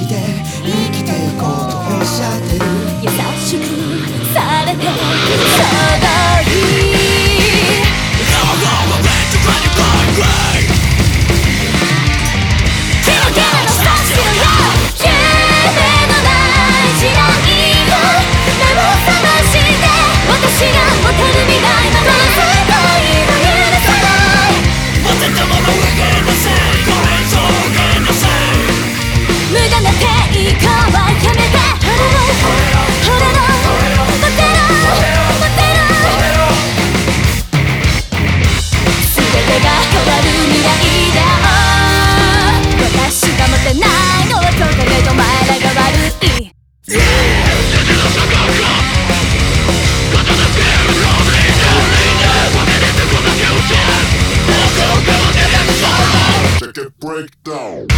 して breakdown.